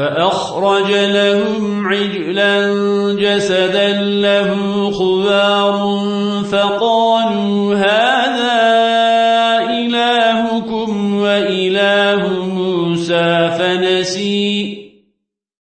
فأخرج لهم عجلا جسدا له خوار فقالوا هذا إلهكم وإله موسى فنسيه